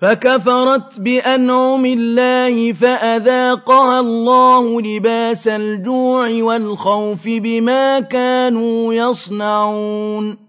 فكفرت بأنعم الله فأذاقها الله لباس الجوع والخوف بما كانوا يصنعون.